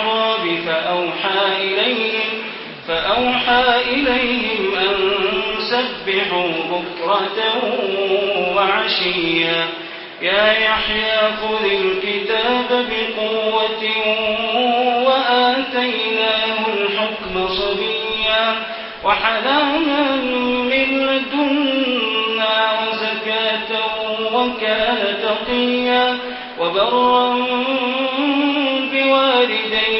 المحراب فأوحى إليهم فأوحى إليهم أن سبحوا بكرة وعشيا. يا يحيى خذ الكتاب بقوة وآتيناه الحكم صبيا. وحلالا من لدنا وزكاة وكان تقيا. وبرا بوالديه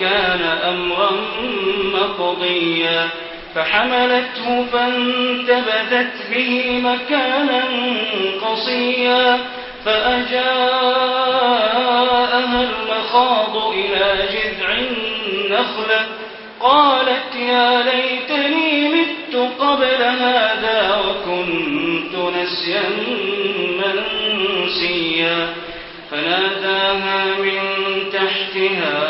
وكان أمرا مقضيا فحملته فانتبذت به مكانا قصيا فأجاءها المخاض إلى جذع النخلة قالت يا ليتني مت قبل هذا وكنت نسيا منسيا فناداها من تحتها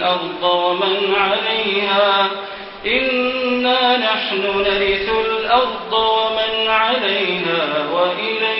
الأرض ومن عليها. إنا نحن نرث الأرض ومن عليها وإلينا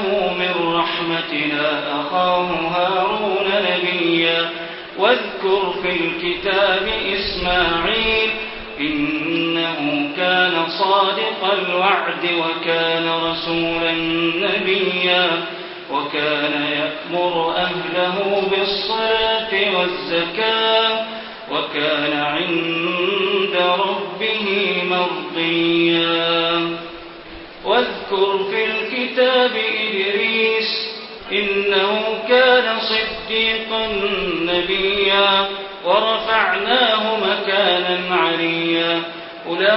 رحمتنا أخاه هارون نبيا. واذكر في الكتاب إسماعيل إنه كان صادق الوعد وكان رسولا نبيا. وكان يأمر أهله بالصلاة والزكاة. وكان عند ربه مرضيا. واذكر في الكتاب إدريس إنه كان صديقا نبيا ورفعناه مكانا عليا. أولئك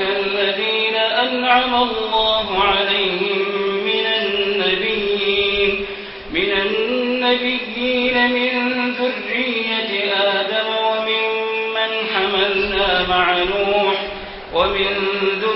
الذين أنعم الله عليهم من النبيين من النبيين من ذرية آدم وممن حملنا مع نوح ومن ذرية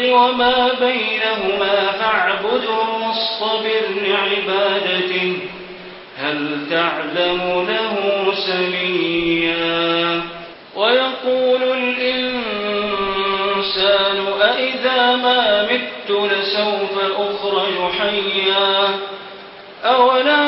وما بينهما فاعبده واصطبر لعبادته. هل تعلم له سميا؟ ويقول الإنسان أئذا ما مت لسوف أخرج حيا. أولا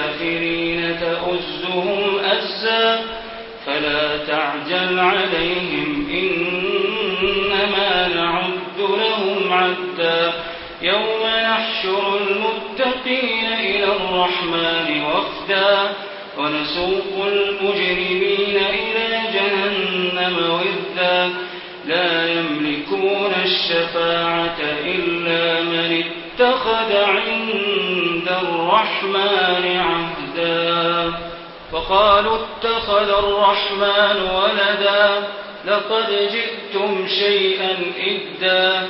الرحمن وفدا ونسوق المجرمين إلى جهنم ودا لا يملكون الشفاعة إلا من اتخذ عند الرحمن عهدا. وقالوا اتخذ الرحمن ولدا لقد جئتم شيئا إدا.